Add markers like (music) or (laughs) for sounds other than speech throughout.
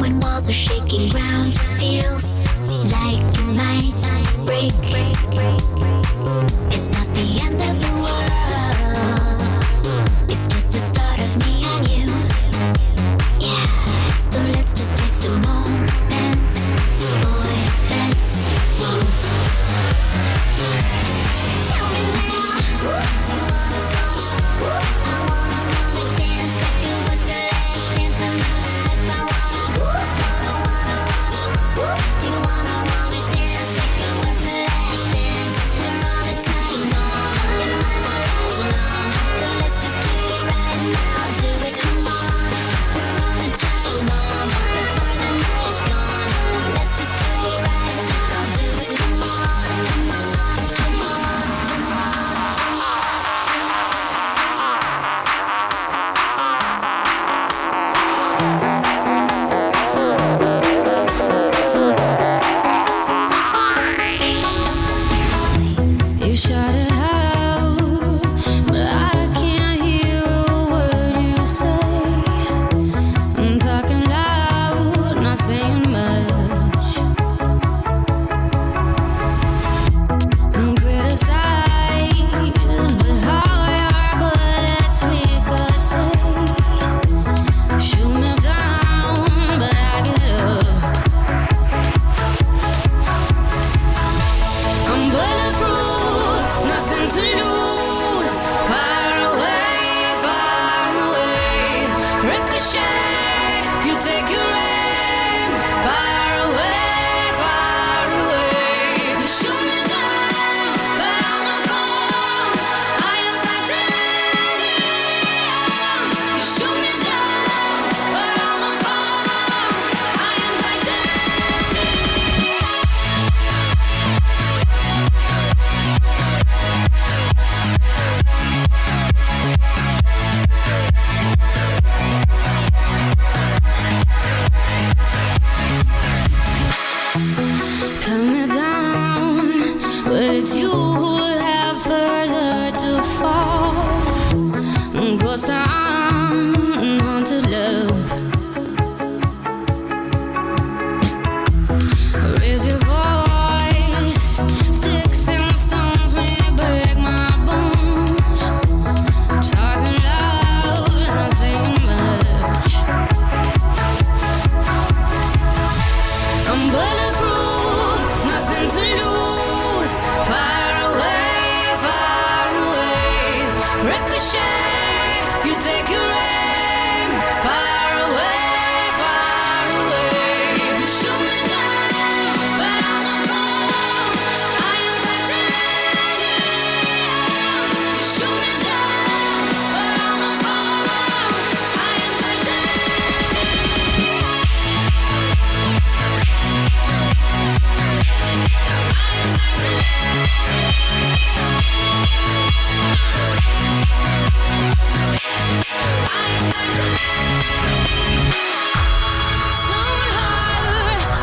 When walls are shaking ground, feels like you might break. It's not the end of the world, it's just the start of me and you. Yeah, so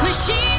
machine.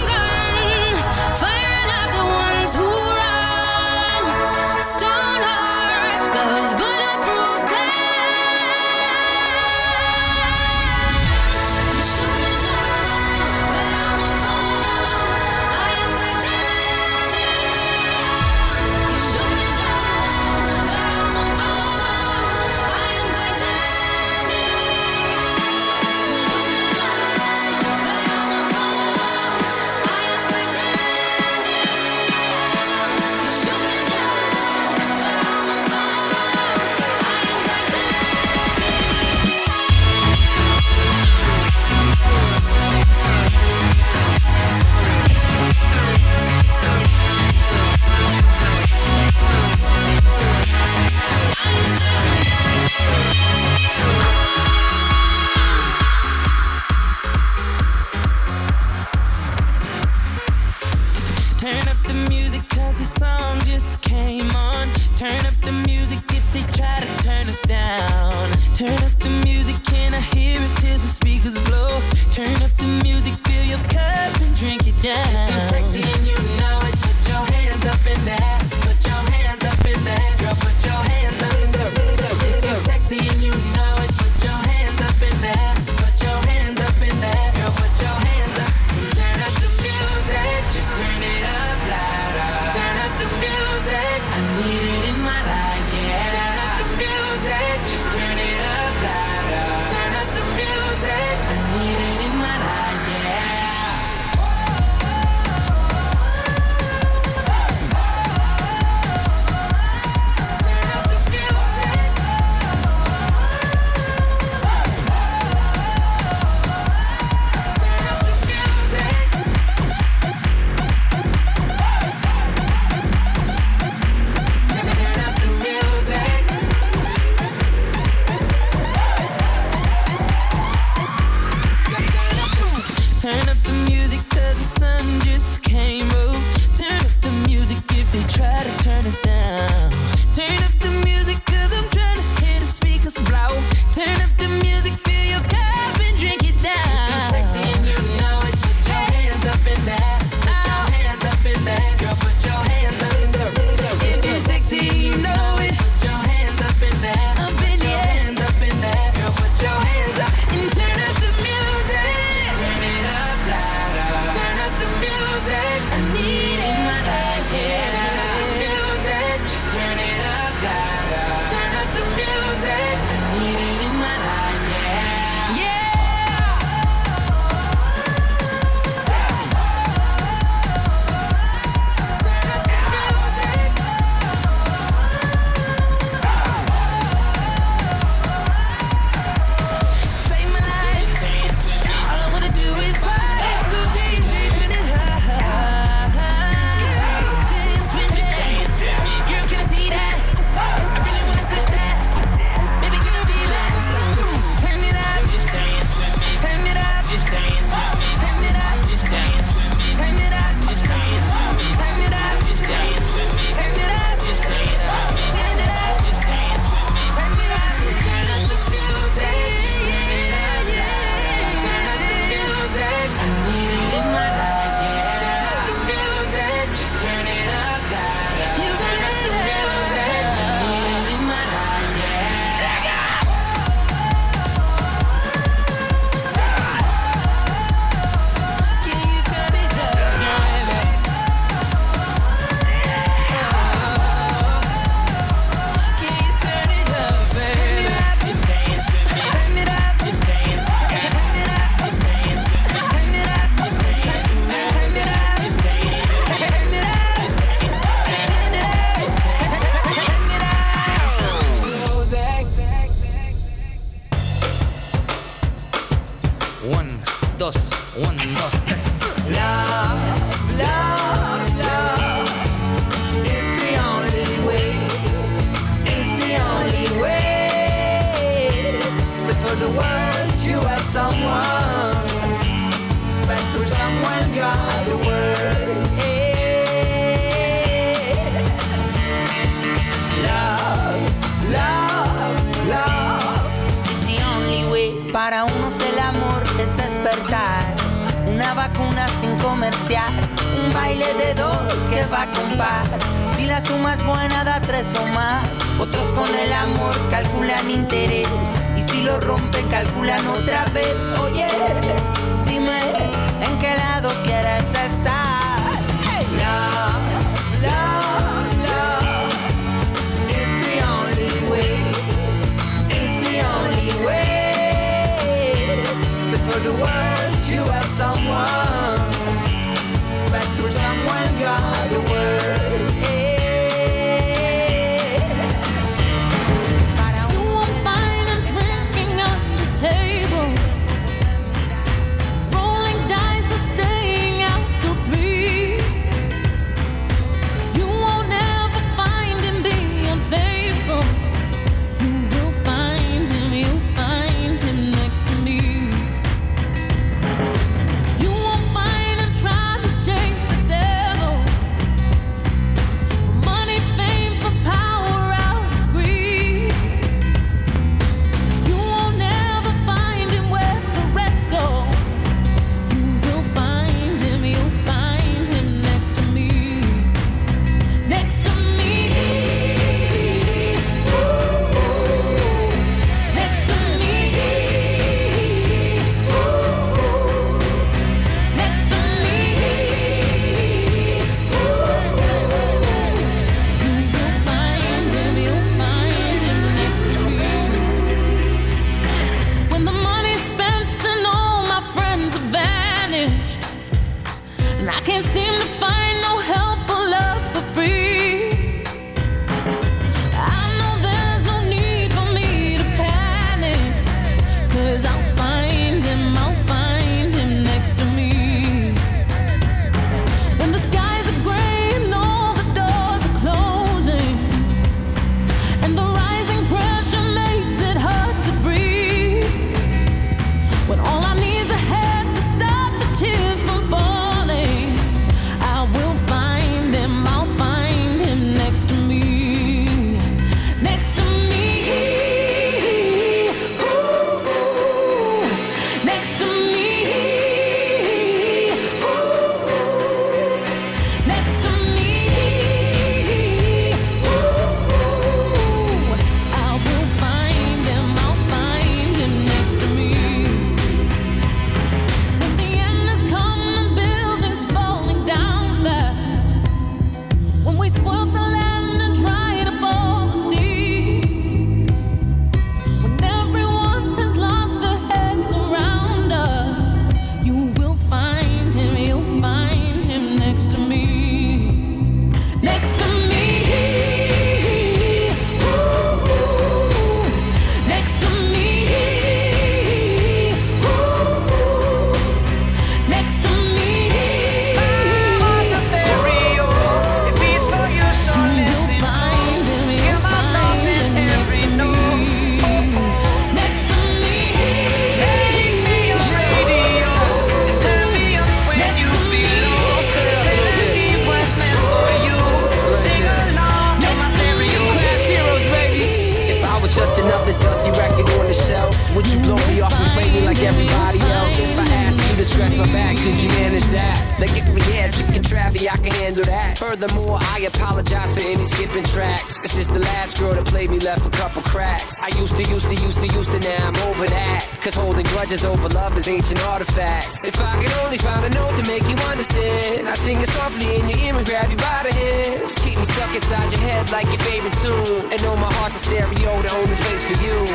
Cracks. I used to, used to, used to, used to, now I'm over that. Cause holding grudges over love is ancient artifacts. If I could only find a note to make you understand, I sing it softly in your ear and grab you by the hands. Keep me stuck inside your head like your favorite tune. And know my heart's a stereo, the only place for you. (laughs)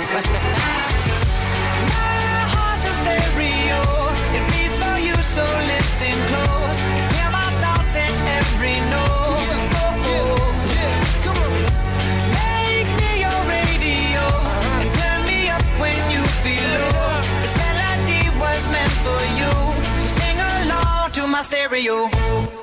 my heart's a stereo. It beats for you, so listen close. Hear my thoughts in every note. My stereo.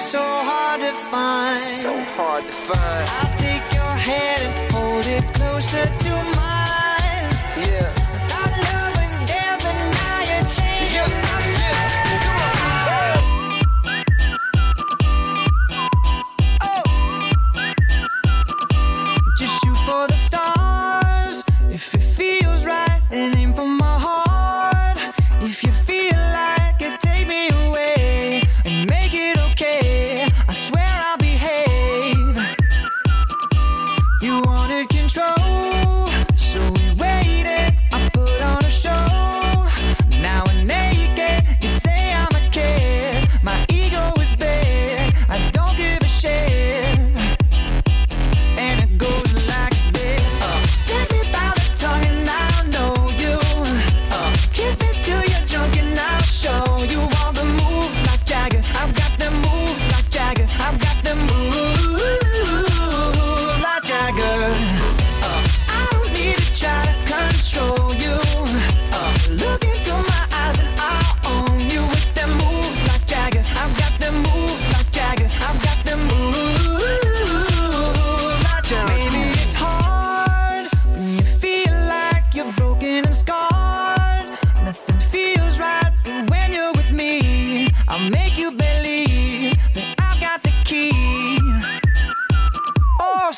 so hard to find. So hard to find. I'll take your hand and hold it closer to mine.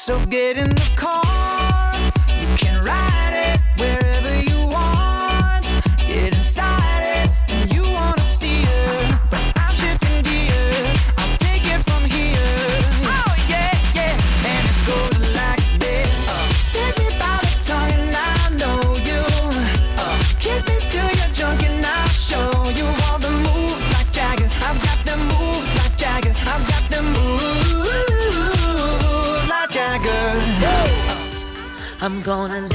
So get in the car. Gonna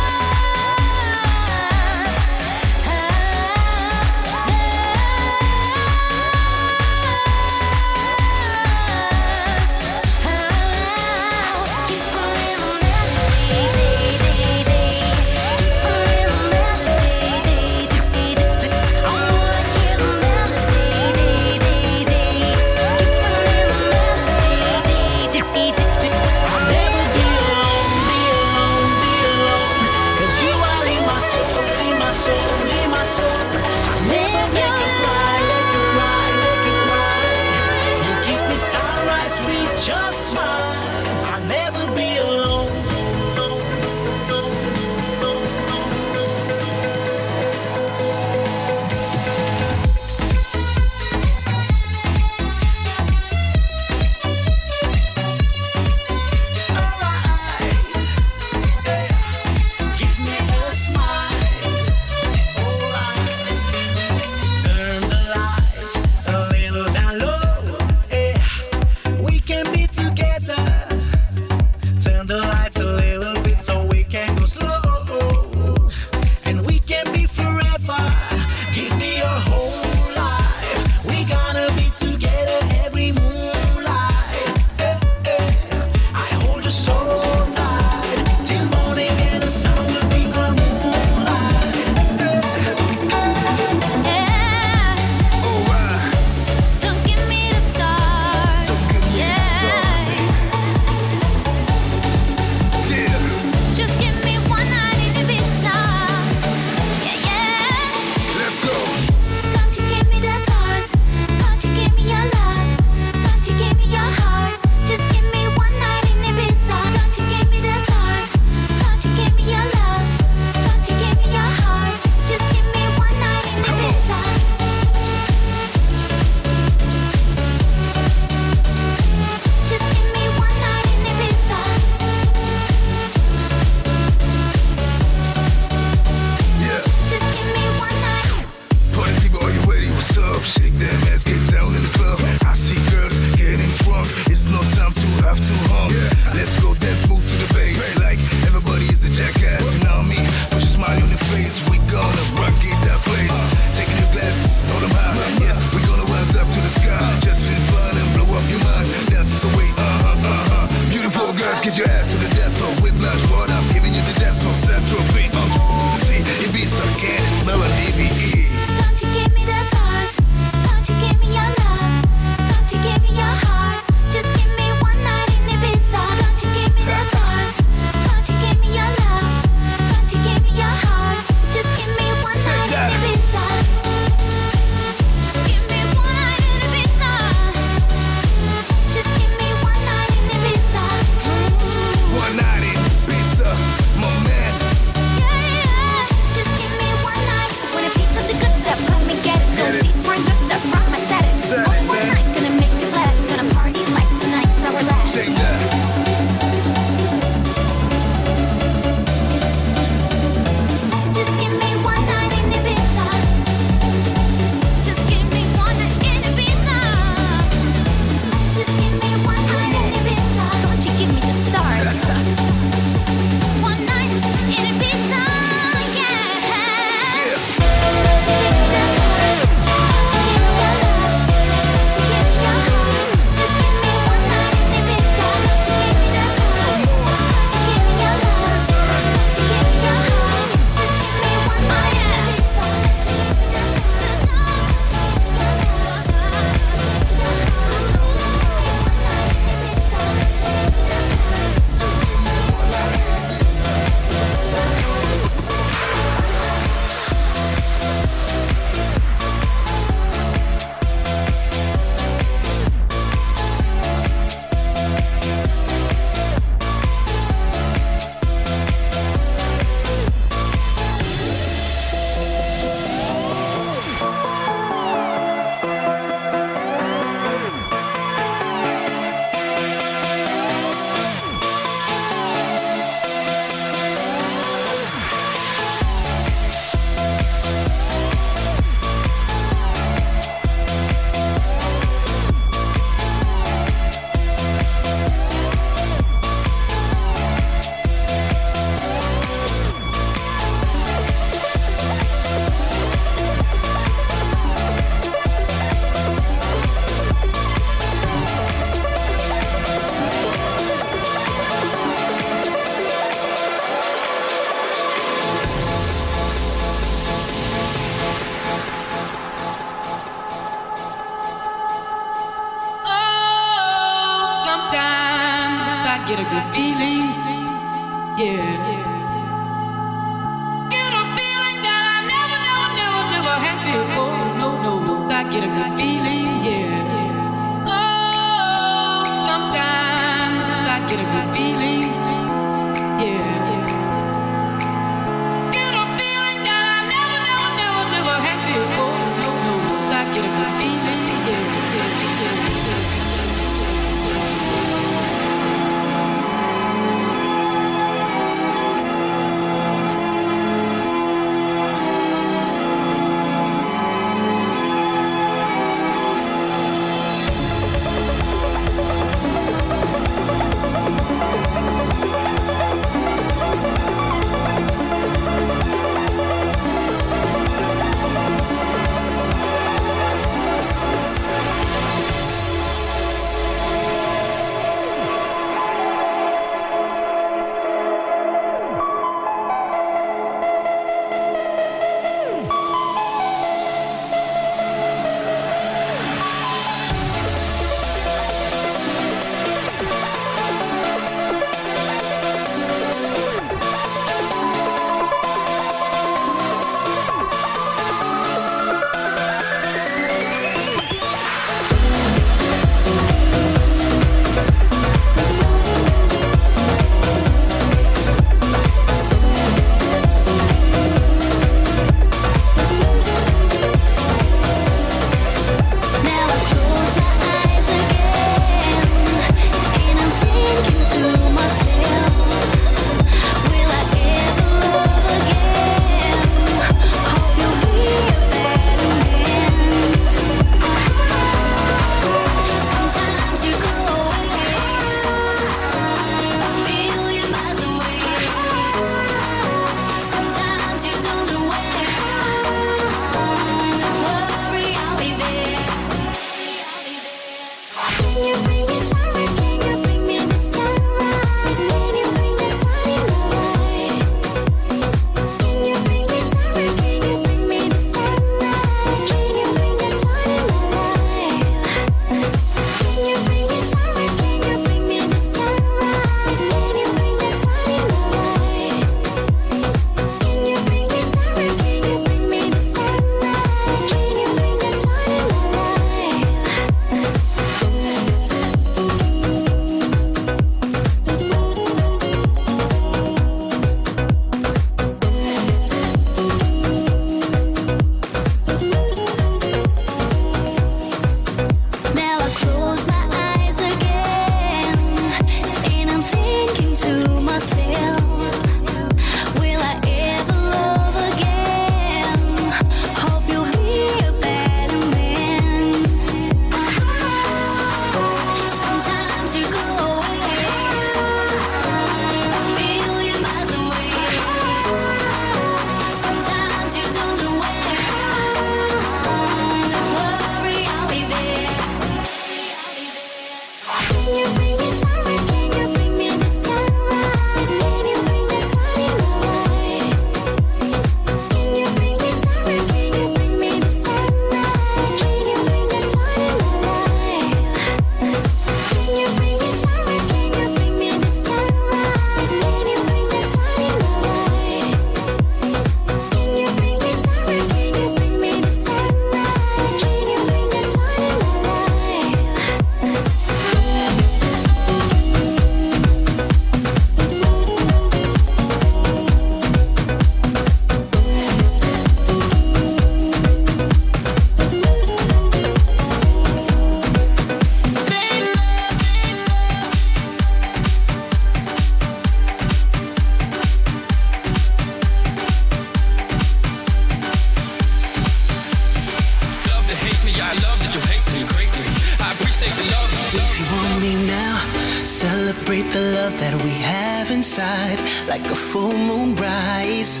love that we have inside, like a full moon rise,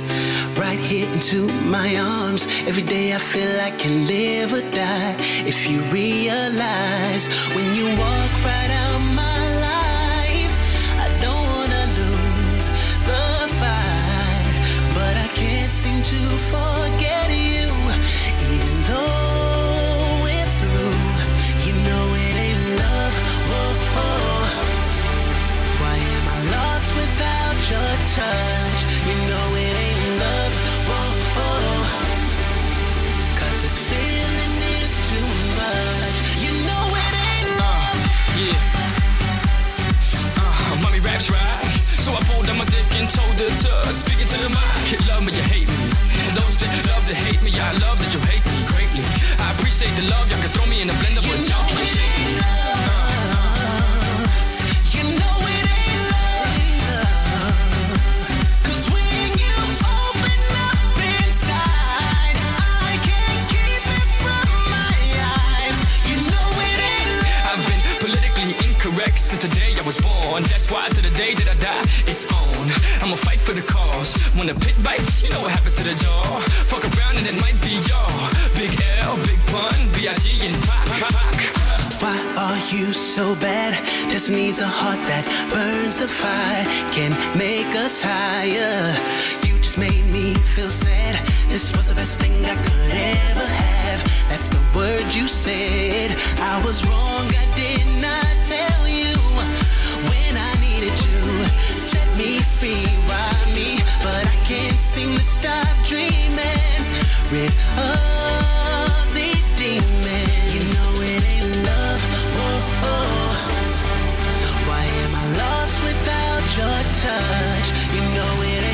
right here into my arms. Every day I feel I can live or die. If you realize when you walk right out touch? You know it ain't love. Whoa, whoa. Cause this feeling is too much. You know it ain't love. Yeah. Uh, mommy raps right. So I pulled down my dick and told her to speak it to the mic. Love me, you hate me. Those that love to hate me, I love that you hate me greatly. I appreciate the love, y'all can throw me in a blender, but y'all can't shake me. Since the day I was born. That's why to the day that I die, it's on. I'ma fight for the cause. When the pit bites, you know what happens to the jaw. Fuck around and it might be y'all. Big L, Big Pun, B.I.G. and Pac. Why are you so bad? Destiny's a heart that burns the fire, can make us higher. This was the best thing I could ever have. That's the word you said. I was wrong, I did not tell you when I needed you. Set me free, why me? But I can't seem to stop dreaming. Rid of these demons. You know it ain't love. Whoa, whoa. Why am I lost without your touch? You know it ain't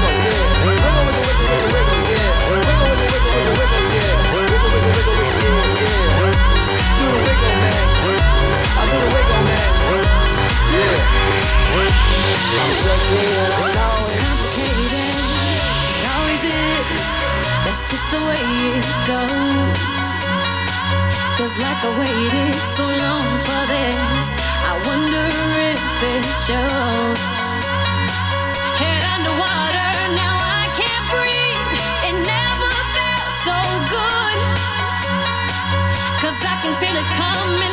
I'm sexy and I know it. Complicated, it always is. That's just the way it goes. Feels like I waited so long for this. I wonder if it shows. Head underwater, now I can't breathe. It never felt so I can feel it coming.